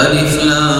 ألف لام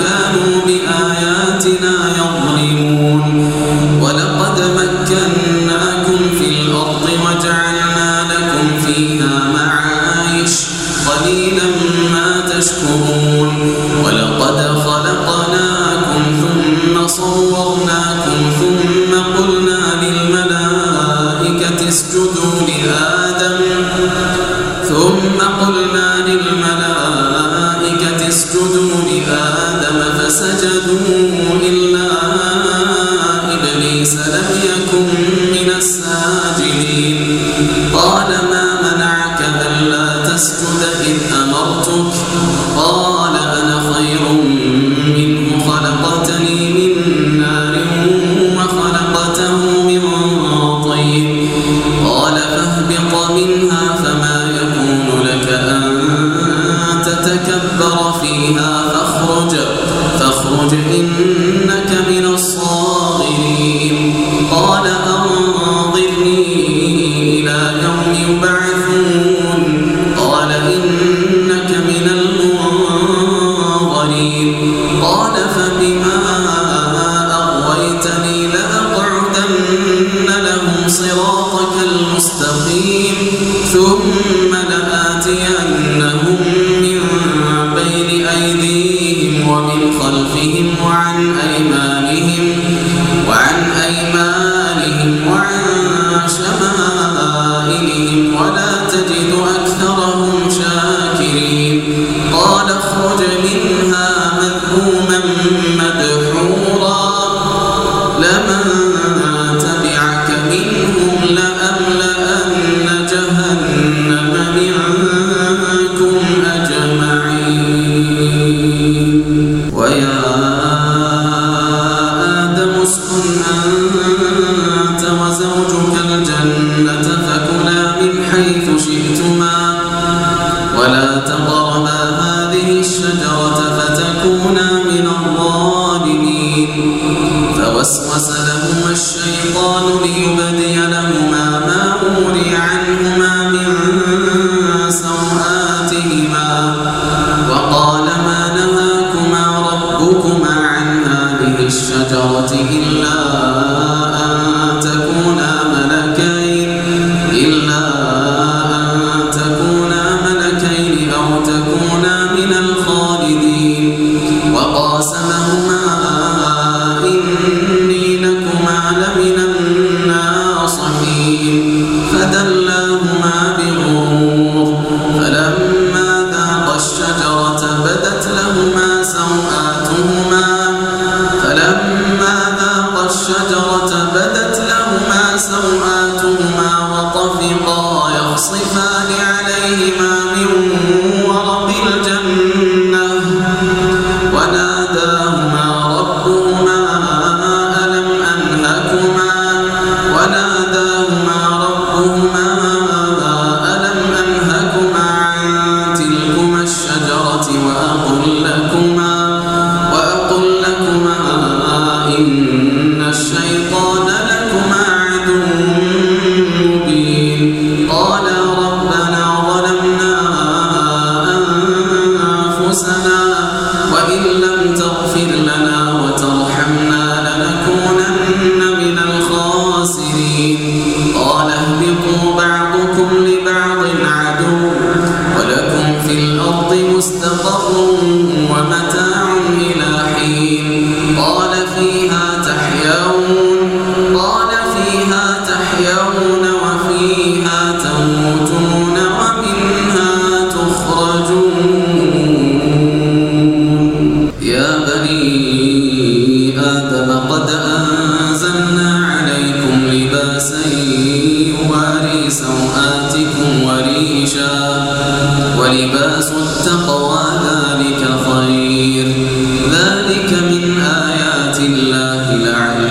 تهتدون الجنة فكلا من حيث شئتما. ولا تقربا هذه الشجرة فتكونا من الظالمين. فوسوس لهما الشيطان ليبدي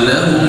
وأن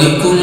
ولكل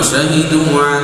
وشهدوا على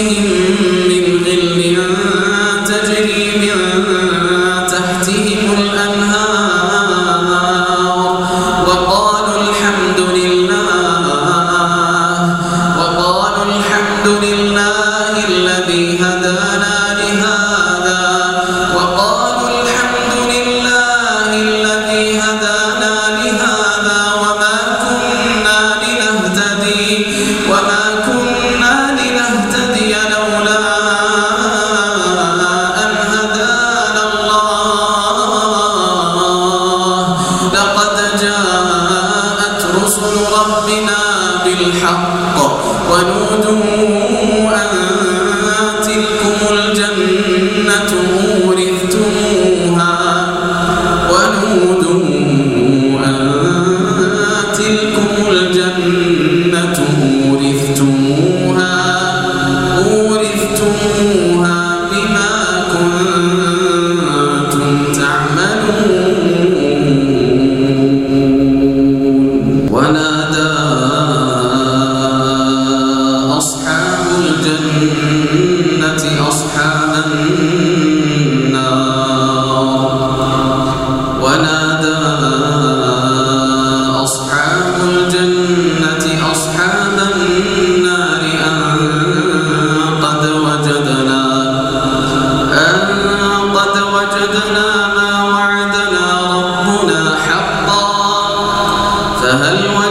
عليهم من ظل فهل وجدتم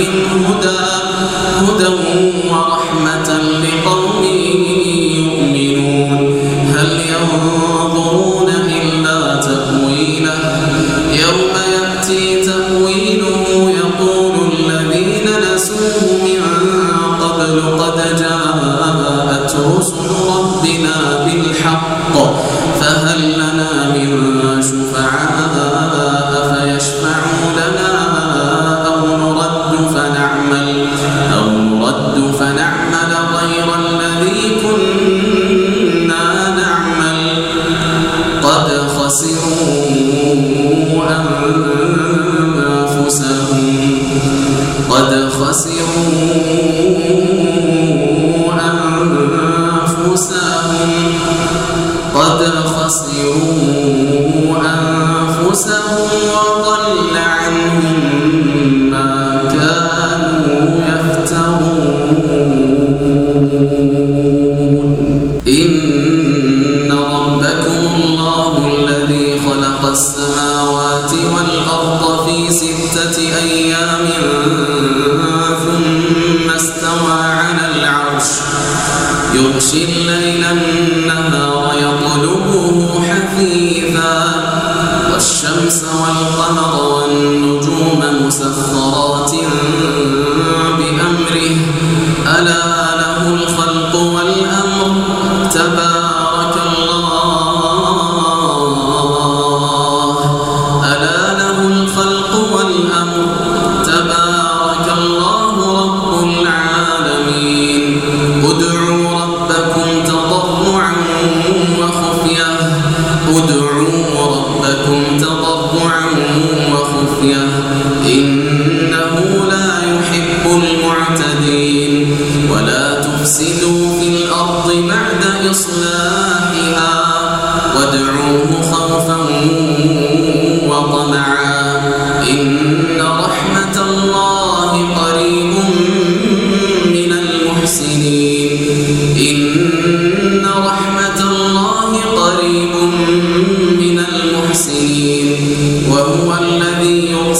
أنفسهم وضل عنهم ما كانوا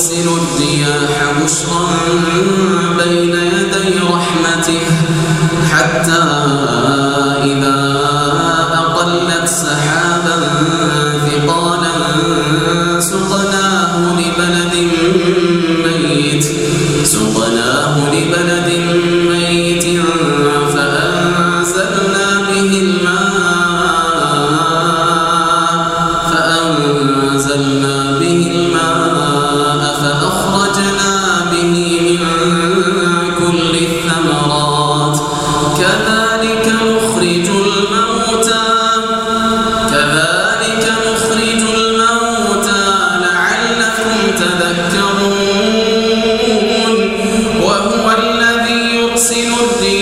الذي يرسل الرياح